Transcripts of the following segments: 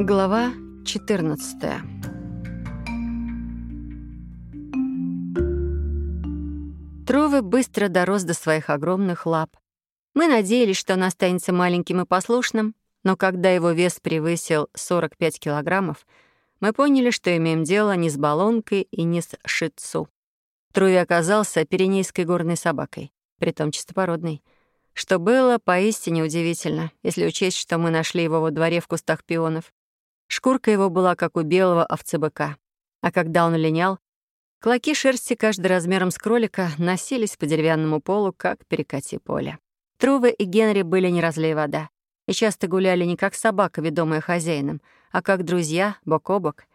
Глава 14 Трувы быстро дорос до своих огромных лап. Мы надеялись, что он останется маленьким и послушным, но когда его вес превысил 45 килограммов, мы поняли, что имеем дело не с баллонкой и не с шицу. Труви оказался пиренейской горной собакой, притом чистопородной, что было поистине удивительно, если учесть, что мы нашли его во дворе в кустах пионов. Шкурка его была, как у белого овцебыка. А когда он линял, клоки шерсти, каждый размером с кролика, носились по деревянному полу, как перекати поле. Трувы и Генри были не разлей вода и часто гуляли не как собака, ведомая хозяином, а как друзья, бок о бок.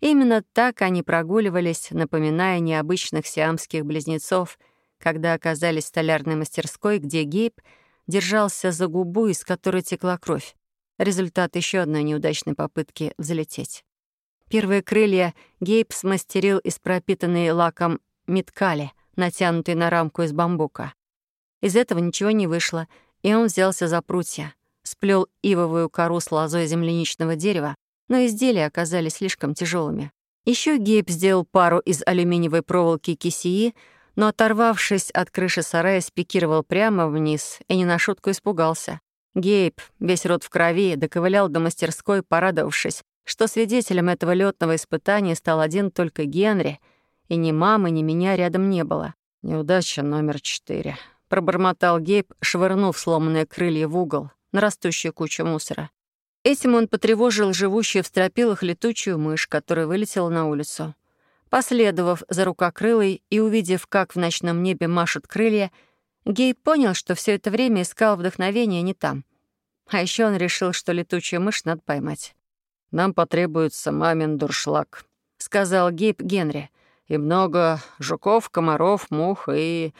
Именно так они прогуливались, напоминая необычных сиамских близнецов, когда оказались в столярной мастерской, где Гейб держался за губу, из которой текла кровь. Результат еще одной неудачной попытки взлететь. Первые крылья Гейб смастерил из пропитанной лаком меткали, натянутой на рамку из бамбука. Из этого ничего не вышло, и он взялся за прутья, сплел ивовую кору с лозой земляничного дерева, но изделия оказались слишком тяжелыми. Еще Гейб сделал пару из алюминиевой проволоки кисии, но, оторвавшись от крыши сарая, спикировал прямо вниз и не на шутку испугался. Гейб, весь рот в крови, доковылял до мастерской, порадовавшись, что свидетелем этого летного испытания стал один только Генри, и ни мамы, ни меня рядом не было. «Неудача номер четыре», — пробормотал Гейб, швырнув сломанные крылья в угол на растущую кучу мусора. Этим он потревожил живущую в стропилах летучую мышь, которая вылетела на улицу. Последовав за рукокрылой и увидев, как в ночном небе машут крылья, Гейб понял, что все это время искал вдохновения не там. А еще он решил, что летучую мышь надо поймать. «Нам потребуется мамин дуршлаг», — сказал Гейб Генри. «И много жуков, комаров, мух и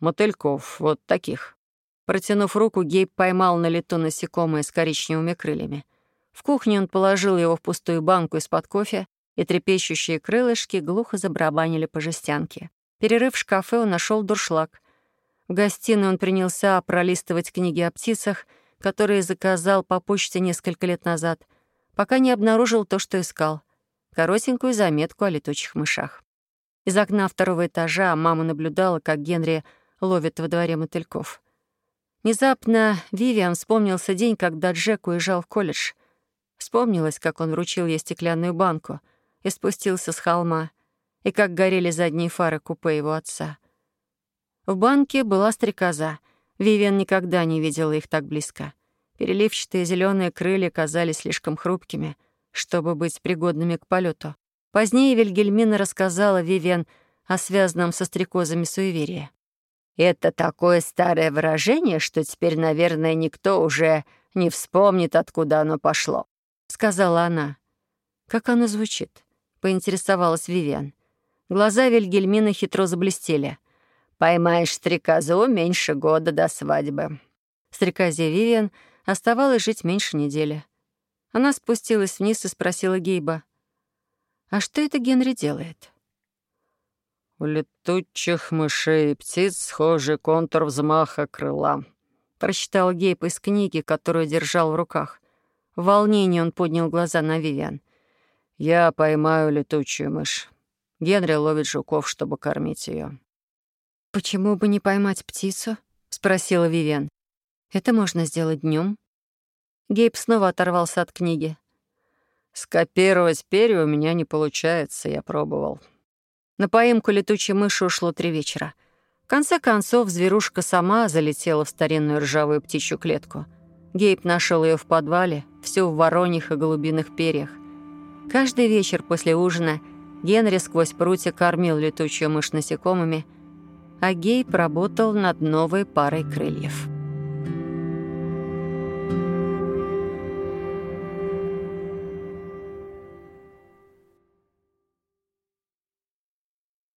мотыльков, вот таких». Протянув руку, Гейб поймал на лету насекомое с коричневыми крыльями. В кухне он положил его в пустую банку из-под кофе, и трепещущие крылышки глухо забарабанили по жестянке. Перерыв в шкафе, он нашел дуршлаг. В гостиной он принялся пролистывать книги о птицах, которые заказал по почте несколько лет назад, пока не обнаружил то, что искал — коротенькую заметку о летучих мышах. Из окна второго этажа мама наблюдала, как Генри ловит во дворе мотыльков. Внезапно Вивиан вспомнился день, когда Джек уезжал в колледж. Вспомнилось, как он вручил ей стеклянную банку и спустился с холма, и как горели задние фары купе его отца — в банке была стрекоза. Вивиан никогда не видела их так близко. Переливчатые зеленые крылья казались слишком хрупкими, чтобы быть пригодными к полету. Позднее Вильгельмина рассказала Вивиан о связанном со стрекозами суеверии. «Это такое старое выражение, что теперь, наверное, никто уже не вспомнит, откуда оно пошло», — сказала она. «Как оно звучит?» — поинтересовалась Вивиан. Глаза Вильгельмина хитро заблестели. Поймаешь стрекозу меньше года до свадьбы». Стрекозе Вивиан оставалось жить меньше недели. Она спустилась вниз и спросила Гейба, «А что это Генри делает?» «У летучих мышей и птиц схожий контур взмаха крыла», — прочитал Гейб из книги, которую держал в руках. В волнении он поднял глаза на Вивиан. «Я поймаю летучую мышь. Генри ловит жуков, чтобы кормить ее. «Почему бы не поймать птицу?» — спросила Вивен. «Это можно сделать днем. Гейб снова оторвался от книги. «Скопировать перья у меня не получается, я пробовал». На поимку летучей мыши ушло три вечера. В конце концов, зверушка сама залетела в старинную ржавую птичью клетку. Гейб нашел ее в подвале, всю в вороньих и голубиных перьях. Каждый вечер после ужина Генри сквозь прутья кормил летучую мышь насекомыми — а Гейб работал над новой парой крыльев.